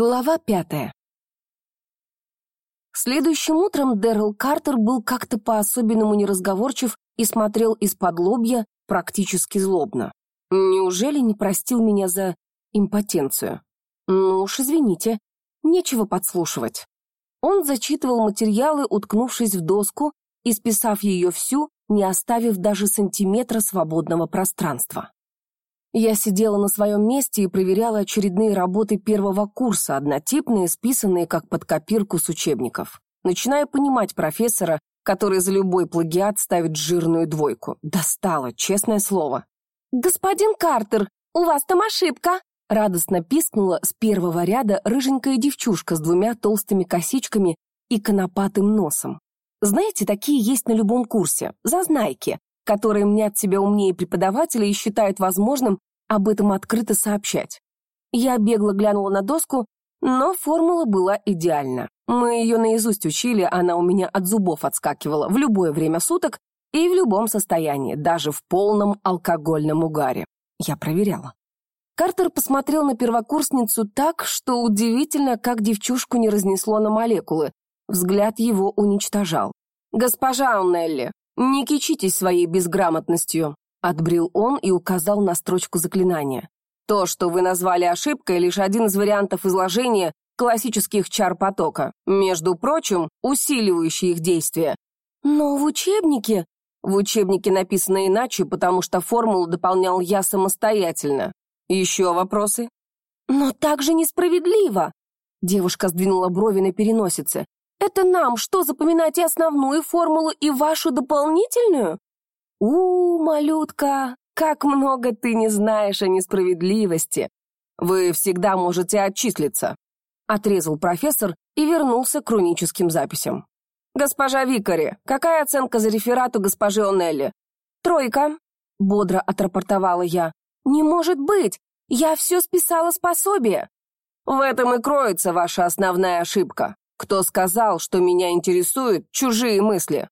Глава пятая. Следующим утром Дэрил Картер был как-то по-особенному неразговорчив и смотрел из-под лобья практически злобно. Неужели не простил меня за импотенцию? Ну уж извините, нечего подслушивать. Он зачитывал материалы, уткнувшись в доску и списав ее всю, не оставив даже сантиметра свободного пространства. Я сидела на своем месте и проверяла очередные работы первого курса, однотипные, списанные как под копирку с учебников. Начиная понимать профессора, который за любой плагиат ставит жирную двойку. Достало, честное слово. «Господин Картер, у вас там ошибка!» Радостно пискнула с первого ряда рыженькая девчушка с двумя толстыми косичками и конопатым носом. Знаете, такие есть на любом курсе, зазнайки, которые мнят себя умнее преподавателя и считают возможным об этом открыто сообщать. Я бегло глянула на доску, но формула была идеальна. Мы ее наизусть учили, она у меня от зубов отскакивала в любое время суток и в любом состоянии, даже в полном алкогольном угаре. Я проверяла. Картер посмотрел на первокурсницу так, что удивительно, как девчушку не разнесло на молекулы. Взгляд его уничтожал. «Госпожа Унелли, «Не кичитесь своей безграмотностью», — отбрил он и указал на строчку заклинания. «То, что вы назвали ошибкой, лишь один из вариантов изложения классических чар потока, между прочим, усиливающий их действие. Но в учебнике... В учебнике написано иначе, потому что формулу дополнял я самостоятельно. Еще вопросы? Но так же несправедливо. Девушка сдвинула брови на переносице. Это нам что, запоминать и основную формулу, и вашу дополнительную? У, малютка, как много ты не знаешь о несправедливости. Вы всегда можете отчислиться. Отрезал профессор и вернулся к руническим записям. «Госпожа Викари, какая оценка за реферат у госпожи Онелли?» «Тройка», — бодро отрапортовала я. «Не может быть! Я все списала с пособия!» «В этом и кроется ваша основная ошибка. Кто сказал, что меня интересуют чужие мысли?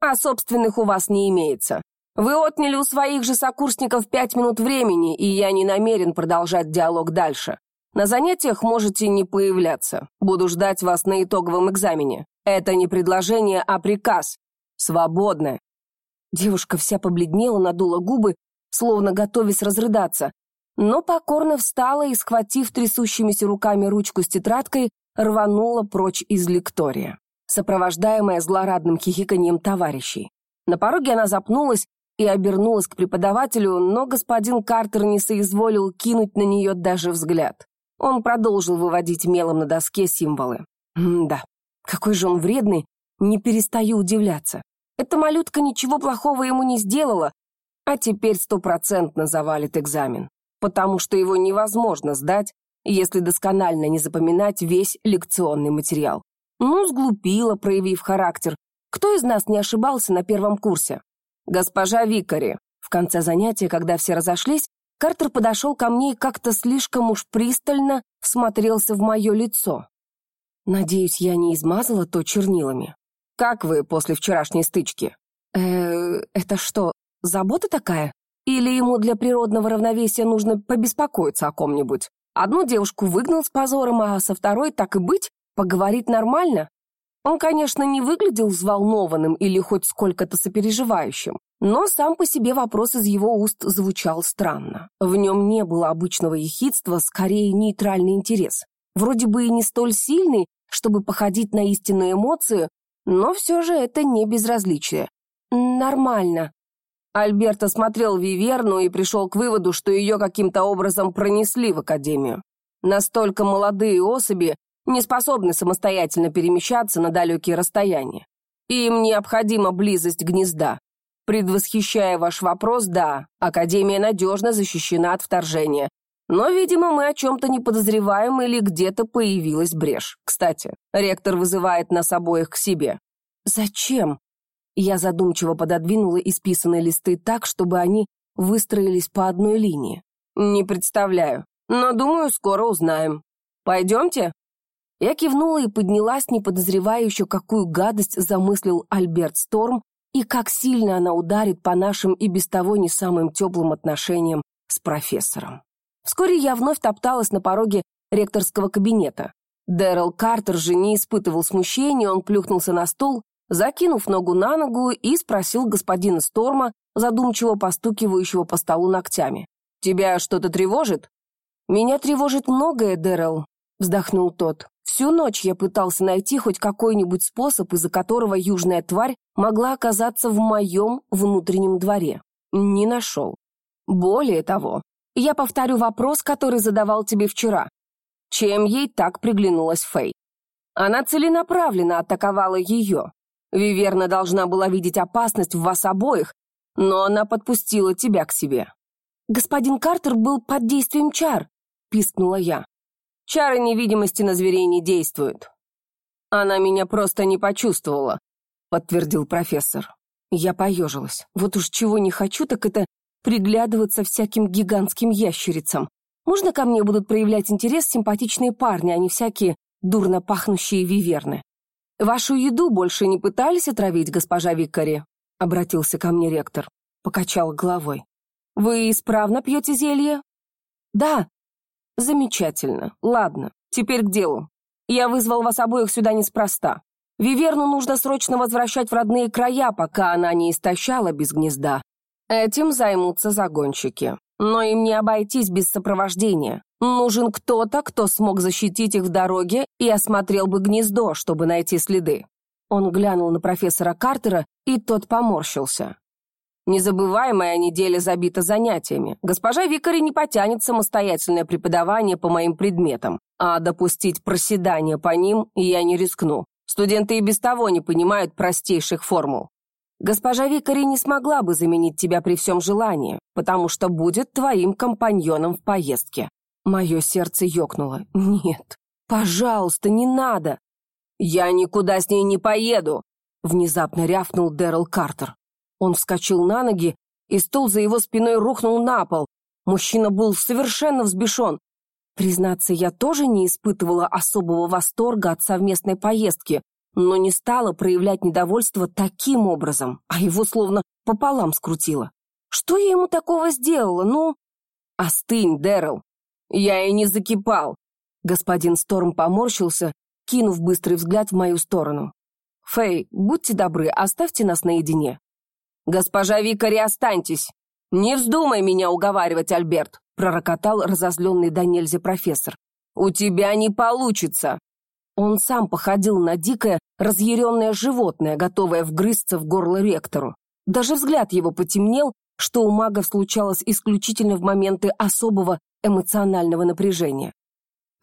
А собственных у вас не имеется. Вы отняли у своих же сокурсников пять минут времени, и я не намерен продолжать диалог дальше. На занятиях можете не появляться. Буду ждать вас на итоговом экзамене. Это не предложение, а приказ. Свободно. Девушка вся побледнела, надула губы, словно готовясь разрыдаться, но покорно встала и, схватив трясущимися руками ручку с тетрадкой, рванула прочь из лектория, сопровождаемая злорадным хихиканьем товарищей. На пороге она запнулась и обернулась к преподавателю, но господин Картер не соизволил кинуть на нее даже взгляд. Он продолжил выводить мелом на доске символы. М да, какой же он вредный, не перестаю удивляться. Эта малютка ничего плохого ему не сделала, а теперь стопроцентно завалит экзамен, потому что его невозможно сдать если досконально не запоминать весь лекционный материал. Ну, сглупила, проявив характер. Кто из нас не ошибался на первом курсе? Госпожа Викари. В конце занятия, когда все разошлись, Картер подошел ко мне и как-то слишком уж пристально всмотрелся в мое лицо. Надеюсь, я не измазала то чернилами. Как вы после вчерашней стычки? Э, это что, забота такая? Или ему для природного равновесия нужно побеспокоиться о ком-нибудь? Одну девушку выгнал с позором, а со второй, так и быть, поговорить нормально. Он, конечно, не выглядел взволнованным или хоть сколько-то сопереживающим, но сам по себе вопрос из его уст звучал странно. В нем не было обычного ехидства, скорее нейтральный интерес. Вроде бы и не столь сильный, чтобы походить на истинную эмоцию, но все же это не безразличие. Нормально. Альберт осмотрел Виверну и пришел к выводу, что ее каким-то образом пронесли в академию. Настолько молодые особи не способны самостоятельно перемещаться на далекие расстояния. Им необходима близость гнезда. Предвосхищая ваш вопрос, да, Академия надежно защищена от вторжения. Но, видимо, мы о чем-то не подозреваем или где-то появилась брешь. Кстати, ректор вызывает нас обоих к себе. Зачем? Я задумчиво пододвинула исписанные листы так, чтобы они выстроились по одной линии. «Не представляю, но, думаю, скоро узнаем. Пойдемте?» Я кивнула и поднялась, не подозревая еще, какую гадость замыслил Альберт Сторм и как сильно она ударит по нашим и без того не самым теплым отношениям с профессором. Вскоре я вновь топталась на пороге ректорского кабинета. Дэрил Картер же не испытывал смущения, он плюхнулся на стол, закинув ногу на ногу и спросил господина Сторма, задумчиво постукивающего по столу ногтями. «Тебя что-то тревожит?» «Меня тревожит многое, Дэрил», — вздохнул тот. «Всю ночь я пытался найти хоть какой-нибудь способ, из-за которого южная тварь могла оказаться в моем внутреннем дворе. Не нашел. Более того, я повторю вопрос, который задавал тебе вчера. Чем ей так приглянулась Фэй? Она целенаправленно атаковала ее. Виверна должна была видеть опасность в вас обоих, но она подпустила тебя к себе. «Господин Картер был под действием чар», — пискнула я. «Чары невидимости на зверей не действуют». «Она меня просто не почувствовала», — подтвердил профессор. Я поежилась. Вот уж чего не хочу, так это приглядываться всяким гигантским ящерицам. Можно ко мне будут проявлять интерес симпатичные парни, а не всякие дурно пахнущие виверны? «Вашу еду больше не пытались отравить, госпожа Викари?» — обратился ко мне ректор. Покачал головой. «Вы исправно пьете зелье?» «Да». «Замечательно. Ладно, теперь к делу. Я вызвал вас обоих сюда неспроста. Виверну нужно срочно возвращать в родные края, пока она не истощала без гнезда. Этим займутся загонщики. Но им не обойтись без сопровождения. Нужен кто-то, кто смог защитить их в дороге и осмотрел бы гнездо, чтобы найти следы. Он глянул на профессора Картера, и тот поморщился. Незабываемая неделя забита занятиями. Госпожа Викари не потянет самостоятельное преподавание по моим предметам, а допустить проседание по ним я не рискну. Студенты и без того не понимают простейших формул. Госпожа Викари не смогла бы заменить тебя при всем желании, потому что будет твоим компаньоном в поездке. Мое сердце ёкнуло. Нет, пожалуйста, не надо. Я никуда с ней не поеду, внезапно рявкнул Дэрил Картер. Он вскочил на ноги, и стол за его спиной рухнул на пол. Мужчина был совершенно взбешен. Признаться, я тоже не испытывала особого восторга от совместной поездки, но не стала проявлять недовольство таким образом, а его словно пополам скрутило. Что я ему такого сделала, ну? Остынь, Дэрил. Я и не закипал. Господин Сторм поморщился, кинув быстрый взгляд в мою сторону. Фэй, будьте добры, оставьте нас наедине. Госпожа Викари, останьтесь. Не вздумай меня уговаривать, Альберт, пророкотал разозленный до нельзя профессор. У тебя не получится. Он сам походил на дикое, разъяренное животное, готовое вгрызться в горло ректору. Даже взгляд его потемнел, что у магов случалось исключительно в моменты особого эмоционального напряжения.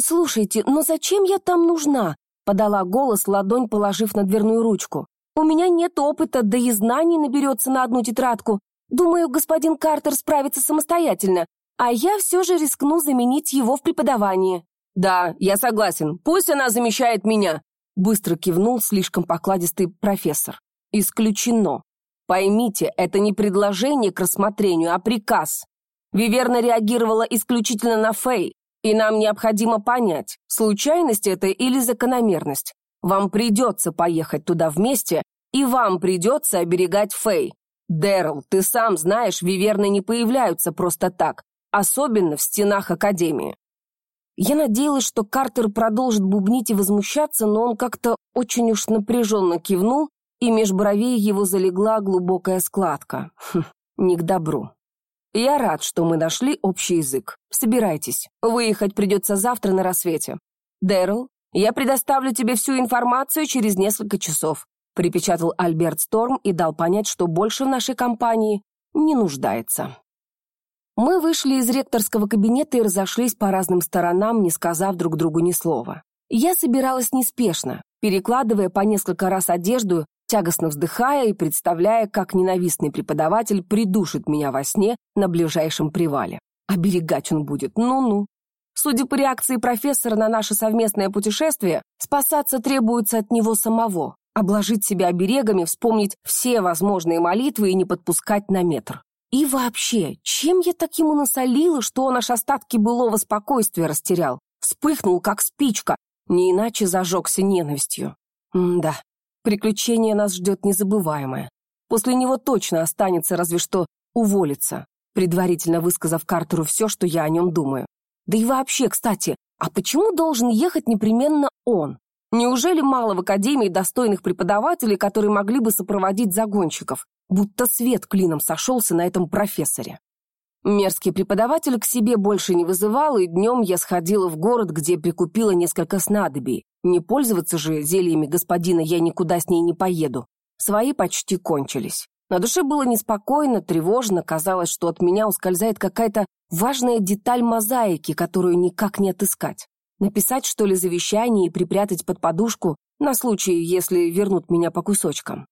«Слушайте, но зачем я там нужна?» — подала голос, ладонь положив на дверную ручку. «У меня нет опыта, да и знаний наберется на одну тетрадку. Думаю, господин Картер справится самостоятельно, а я все же рискну заменить его в преподавании». «Да, я согласен. Пусть она замещает меня», — быстро кивнул слишком покладистый профессор. «Исключено. Поймите, это не предложение к рассмотрению, а приказ. Виверна реагировала исключительно на Фэй, и нам необходимо понять, случайность это или закономерность. Вам придется поехать туда вместе, и вам придется оберегать Фэй. Дэрл, ты сам знаешь, виверны не появляются просто так, особенно в стенах Академии. Я надеялась, что Картер продолжит бубнить и возмущаться, но он как-то очень уж напряженно кивнул, и меж бровей его залегла глубокая складка. Хм, не к добру. Я рад, что мы нашли общий язык. Собирайтесь. Выехать придется завтра на рассвете. Дэрил, я предоставлю тебе всю информацию через несколько часов, припечатал Альберт Сторм и дал понять, что больше в нашей компании не нуждается. Мы вышли из ректорского кабинета и разошлись по разным сторонам, не сказав друг другу ни слова. Я собиралась неспешно, перекладывая по несколько раз одежду, тягостно вздыхая и представляя, как ненавистный преподаватель придушит меня во сне на ближайшем привале. Оберегать он будет, ну-ну. Судя по реакции профессора на наше совместное путешествие, спасаться требуется от него самого, обложить себя оберегами, вспомнить все возможные молитвы и не подпускать на метр. И вообще, чем я так ему насолила, что он аж остатки былого спокойствия растерял? Вспыхнул, как спичка, не иначе зажегся ненавистью. М да, приключение нас ждет незабываемое. После него точно останется разве что уволиться, предварительно высказав Картеру все, что я о нем думаю. Да и вообще, кстати, А почему должен ехать непременно он? Неужели мало в Академии достойных преподавателей, которые могли бы сопроводить загонщиков? Будто свет клином сошелся на этом профессоре. Мерзкий преподаватель к себе больше не вызывал, и днем я сходила в город, где прикупила несколько снадобий. Не пользоваться же зельями господина я никуда с ней не поеду. Свои почти кончились. На душе было неспокойно, тревожно, казалось, что от меня ускользает какая-то важная деталь мозаики, которую никак не отыскать. Написать, что ли, завещание и припрятать под подушку на случай, если вернут меня по кусочкам.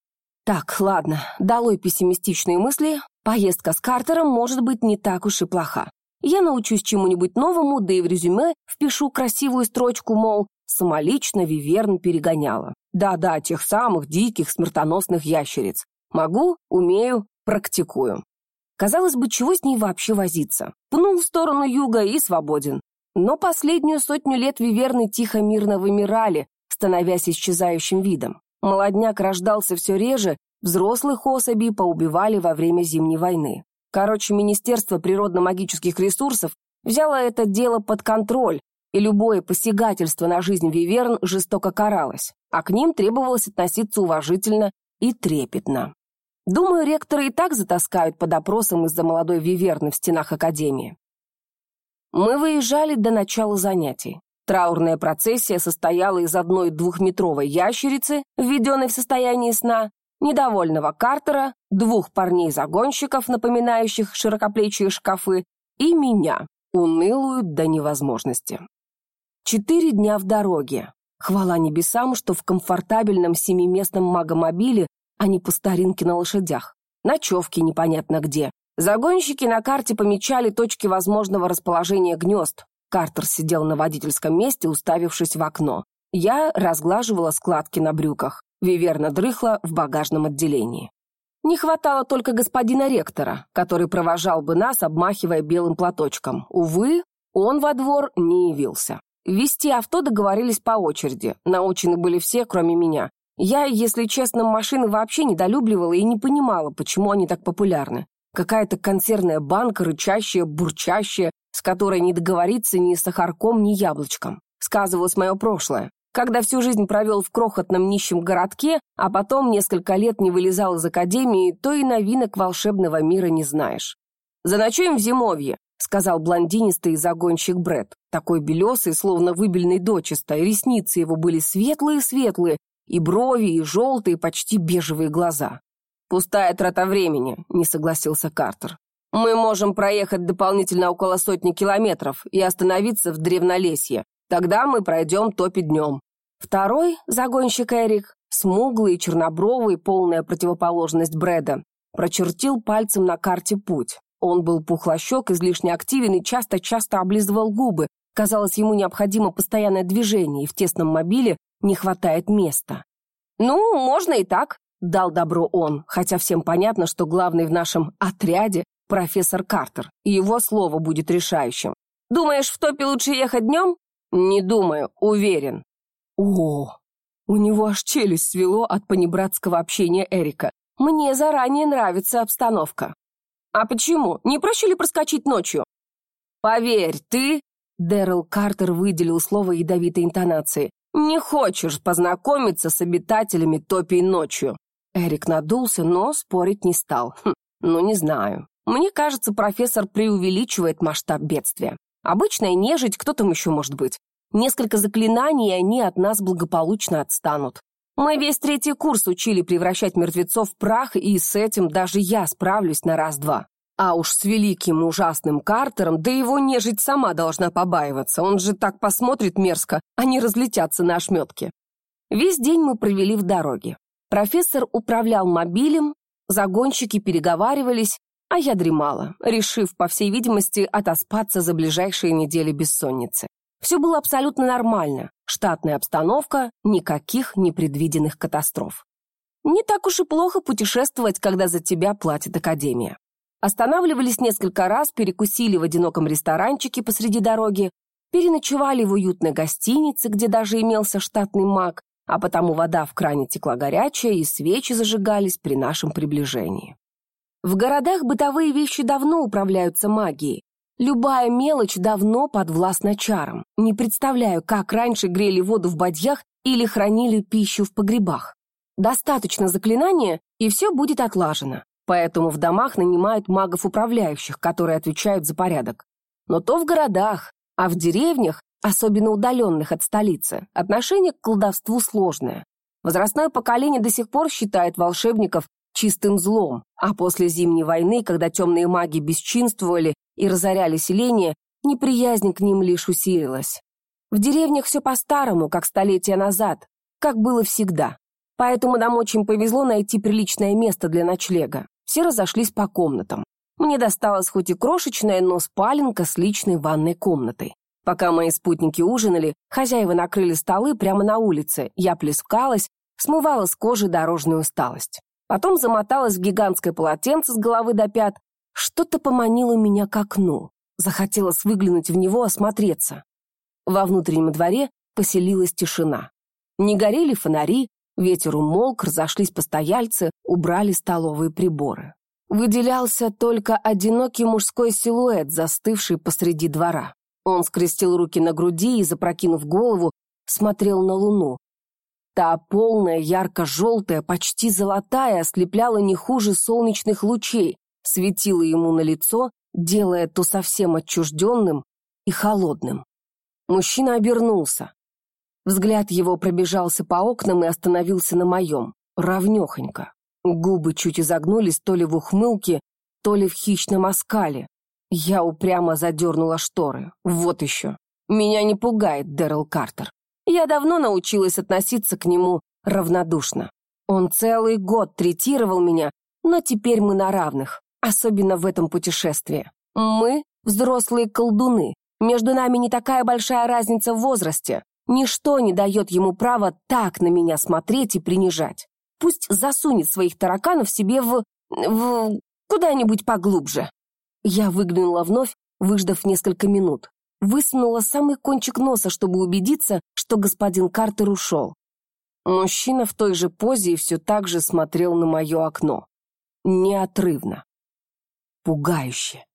Так, ладно, долой пессимистичные мысли. Поездка с Картером может быть не так уж и плоха. Я научусь чему-нибудь новому, да и в резюме впишу красивую строчку, мол, самолично Виверн перегоняла. Да-да, тех самых диких смертоносных ящериц. Могу, умею, практикую. Казалось бы, чего с ней вообще возиться? Пнул в сторону юга и свободен. Но последнюю сотню лет виверны тихо-мирно вымирали, становясь исчезающим видом. Молодняк рождался все реже, взрослых особей поубивали во время Зимней войны. Короче, Министерство природно-магических ресурсов взяло это дело под контроль, и любое посягательство на жизнь виверн жестоко каралось, а к ним требовалось относиться уважительно и трепетно. Думаю, ректоры и так затаскают под опросом из-за молодой виверны в стенах Академии. Мы выезжали до начала занятий. Траурная процессия состояла из одной двухметровой ящерицы, введенной в состоянии сна, недовольного Картера, двух парней-загонщиков, напоминающих широкоплечие шкафы, и меня, унылую до невозможности. Четыре дня в дороге. Хвала небесам, что в комфортабельном семиместном магомобиле, а не по старинке на лошадях. Ночевки непонятно где, Загонщики на карте помечали точки возможного расположения гнезд. Картер сидел на водительском месте, уставившись в окно. Я разглаживала складки на брюках. Виверна дрыхла в багажном отделении. Не хватало только господина ректора, который провожал бы нас, обмахивая белым платочком. Увы, он во двор не явился. Вести авто договорились по очереди. Научены были все, кроме меня. Я, если честно, машины вообще недолюбливала и не понимала, почему они так популярны. Какая-то консервная банка, рычащая, бурчащая, с которой не договориться ни сахарком, ни яблочком. Сказывалось мое прошлое. Когда всю жизнь провел в крохотном нищем городке, а потом несколько лет не вылезал из академии, то и новинок волшебного мира не знаешь. «Заночуем в зимовье», — сказал блондинистый загонщик Бред, такой белесый, словно выбельный дочисто, ресницы его были светлые-светлые, и брови, и желтые, почти бежевые глаза. «Пустая трата времени», — не согласился Картер. «Мы можем проехать дополнительно около сотни километров и остановиться в Древнолесье. Тогда мы пройдем топи днем». Второй, загонщик Эрик, смуглый, чернобровый, полная противоположность Брэда, прочертил пальцем на карте путь. Он был пухлощек, излишне активен и часто-часто облизывал губы. Казалось, ему необходимо постоянное движение, и в тесном мобиле не хватает места. «Ну, можно и так», Дал добро он, хотя всем понятно, что главный в нашем «отряде» профессор Картер, и его слово будет решающим. «Думаешь, в топе лучше ехать днем?» «Не думаю, уверен». О, у него аж челюсть свело от понебратского общения Эрика. Мне заранее нравится обстановка. А почему? Не проще ли проскочить ночью? Поверь, ты... Дэрил Картер выделил слово ядовитой интонации. «Не хочешь познакомиться с обитателями топий ночью. Эрик надулся, но спорить не стал. Хм, ну, не знаю. Мне кажется, профессор преувеличивает масштаб бедствия. Обычная нежить, кто там еще может быть? Несколько заклинаний, и они от нас благополучно отстанут. Мы весь третий курс учили превращать мертвецов в прах, и с этим даже я справлюсь на раз-два. А уж с великим ужасным Картером, да его нежить сама должна побаиваться. Он же так посмотрит мерзко, они разлетятся на ошметки. Весь день мы провели в дороге. Профессор управлял мобилем, загонщики переговаривались, а я дремала, решив, по всей видимости, отоспаться за ближайшие недели бессонницы. Все было абсолютно нормально. Штатная обстановка, никаких непредвиденных катастроф. Не так уж и плохо путешествовать, когда за тебя платит Академия. Останавливались несколько раз, перекусили в одиноком ресторанчике посреди дороги, переночевали в уютной гостинице, где даже имелся штатный маг, а потому вода в кране текла горячая, и свечи зажигались при нашем приближении. В городах бытовые вещи давно управляются магией, Любая мелочь давно подвластна чарам. Не представляю, как раньше грели воду в бадьях или хранили пищу в погребах. Достаточно заклинания, и все будет отлажено. Поэтому в домах нанимают магов-управляющих, которые отвечают за порядок. Но то в городах, а в деревнях, особенно удаленных от столицы, отношение к колдовству сложное. Возрастное поколение до сих пор считает волшебников чистым злом, а после Зимней войны, когда темные маги бесчинствовали и разоряли селение, неприязнь к ним лишь усилилась. В деревнях все по-старому, как столетия назад, как было всегда. Поэтому нам очень повезло найти приличное место для ночлега. Все разошлись по комнатам. Мне досталась хоть и крошечная, но спаленка с личной ванной комнатой. Пока мои спутники ужинали, хозяева накрыли столы прямо на улице, я плескалась, смывала с кожи дорожную усталость. Потом замоталась в гигантское полотенце с головы до пят. Что-то поманило меня к окну. Захотелось выглянуть в него, осмотреться. Во внутреннем дворе поселилась тишина. Не горели фонари, ветер умолк, разошлись постояльцы, убрали столовые приборы. Выделялся только одинокий мужской силуэт, застывший посреди двора. Он скрестил руки на груди и, запрокинув голову, смотрел на луну. Та полная, ярко-желтая, почти золотая, ослепляла не хуже солнечных лучей, светила ему на лицо, делая то совсем отчужденным и холодным. Мужчина обернулся. Взгляд его пробежался по окнам и остановился на моем, равнехонько. Губы чуть изогнулись то ли в ухмылке, то ли в хищном оскале. Я упрямо задернула шторы. Вот еще. Меня не пугает Дэрил Картер. Я давно научилась относиться к нему равнодушно. Он целый год третировал меня, но теперь мы на равных, особенно в этом путешествии. Мы — взрослые колдуны. Между нами не такая большая разница в возрасте. Ничто не дает ему права так на меня смотреть и принижать. Пусть засунет своих тараканов себе в... в... куда-нибудь поглубже. Я выглянула вновь, выждав несколько минут. Высунула самый кончик носа, чтобы убедиться, что господин Картер ушел. Мужчина в той же позе и все так же смотрел на мое окно. Неотрывно. Пугающе.